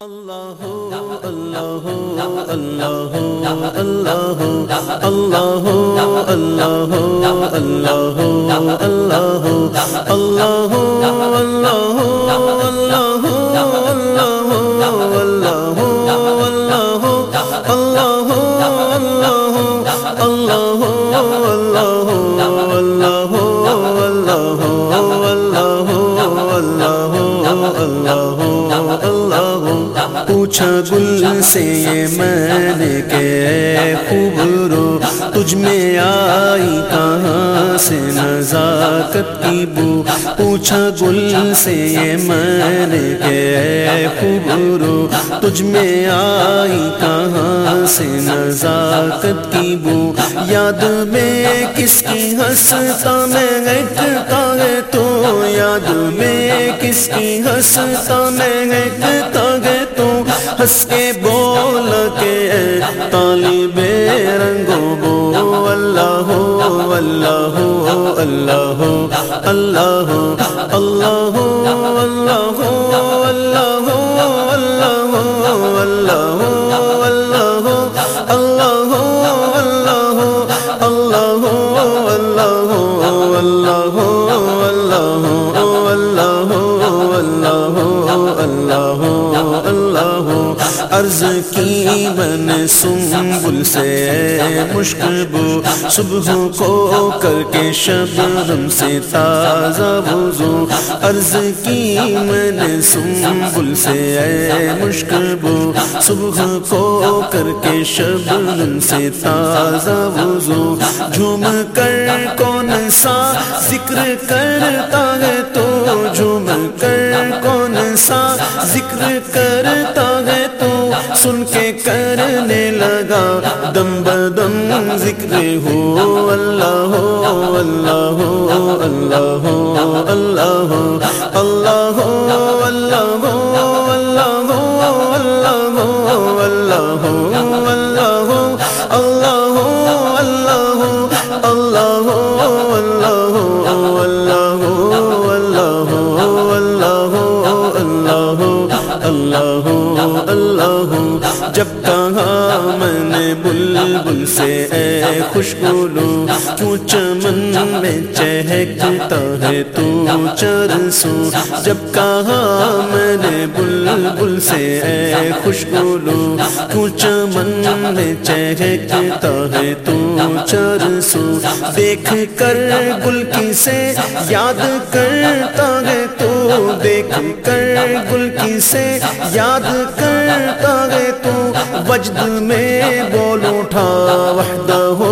اللہ اللہ اللہ اللہ اللہ اللہ اللہ اللہ اللہ پوچھا گل سے یہ میں نے کہ خوب رو۔ تجھ میں آئی کہاں سے؟ نزاکت کی بو۔ پوچھا گل سے یہ میں نے تجھ میں آئی کہاں سے؟ نزاکت کی بو۔ یاد میں کس کی ہنستا میں گھٹتا ہے تو؟ یاد میں کس کی ہنستا میں گھٹتا ہے ہنس کے بول کے طالب رنگو بو اللہ ہو اللہ ہو اللہ ہو اللہ ہو اللہ ہو اللہ ہو اللہ ہو اللہ ہو اللہ ہو اللہ ہو اللہ ہو اللہ ہو کی من سنبل سے مشکبو صبح کو کر کے شبرم سے تازہ وضو عرض کی من سنبل سے اے مشکبو صبح کو کر کے شبرم سے تازہ وضو جھوم کر کون سا ذکر کرتا ہے تو جھوم کر کون سا ذکر کرتا ہے سن کے کرنے لگا۔ دم بدم ذکر ہو۔ اللہ ہو اللہ ہو اللہ ہو اللہ ہو۔ اللہ ہو اللہ ہو۔ بلبل سے اے خوشبولو کیوں چمن میں چہکتا ہے تو چرسو۔ جب کہا میں نے بلبل سے اے خوشبولو کیوں چمن میں چہکتا ہے تو چرسو۔ دیکھ کر گل کی سے یاد کرتا ہے تو دیکھ کر گل کی سے یاد کرتا ہے تو وجد میں لوٹا وحدہ ہو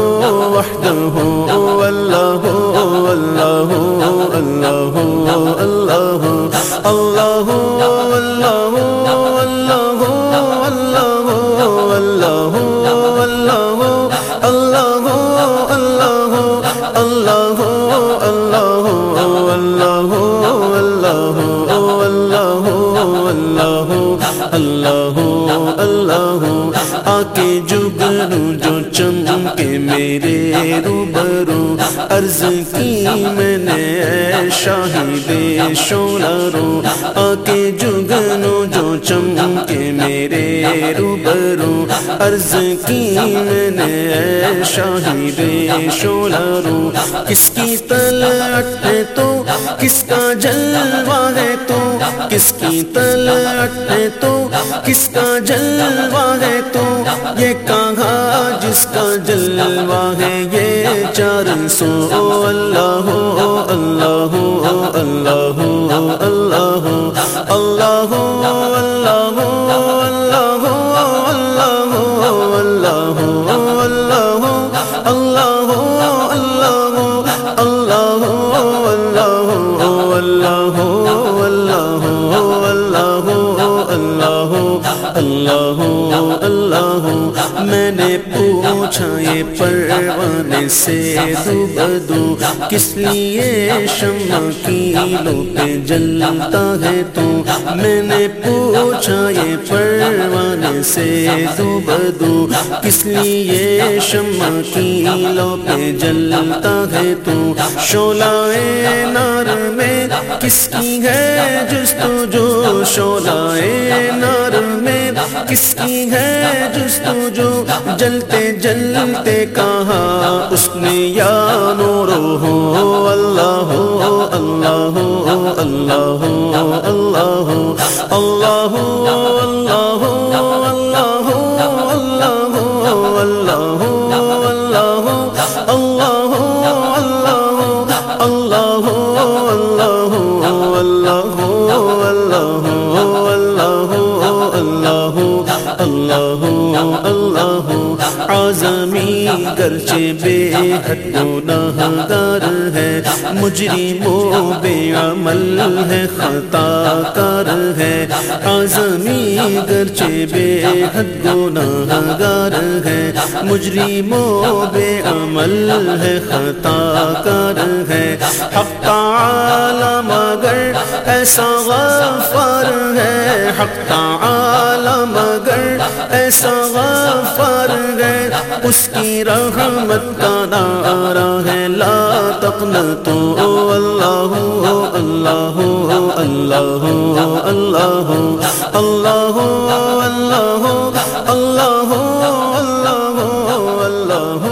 وحدہ ہو اللہ ہو اللہ ہو اللہ ہو اللہ اللہ ہو اللہ اللہ آ کے جگرو جو چمکے میرے روبرو، عرض کی میں نے شاہد شولا رو آ کے جگنو جو چمکے میرے روبرو، عرض کی میں نے شاہد شولا رو کس کی تلٹ ہے تو، کس کا جلوہ ہے تو، کس کی تلٹ ہے تو کس کا جلوہ ہے تو یہ کہاں جس کا جلوہ ہے یہ چار سو اللہ ہو اللہ اللہ ہو اللہ، میں نے پوچھا یہ پروانے سے دو بدو کس لیے شمع کیلوں پہ جلتا ہے تو؟ میں نے پوچھا یہ پروانے سے دو بدو کس لیے شمع کیلوں پہ جلتا ہے تو؟ شولہ نار میں کس کی ہے جس تو جو شولہ نار میں کس کی ہے جستو جو جلتے جلتے کہاں اس نے یا نور ہو اللہ ہو اللہ ہو اللہ ہو اللہ ہو اللہ ہو اللہ ہو اللہ ہو اللہ ہو اللہ ہو اللہ اللہ ہو آزمی گرچہ بے حد گناہ گار ہے مجرم و بے عمل ہے خطا کار ہے آزمی گرچہ بے حد گناہ گار ہے مجرم و بے عمل ہے خطا کار ہے حق تعالی ایسا غفار ہے حق تعالی مگر ایسا غفار ہے اس کی رحمت کا نعرہ ہے لا تقنطو اللہ اللہ اللہ اللہ اللہ اللہ اللہ اللہ اللہ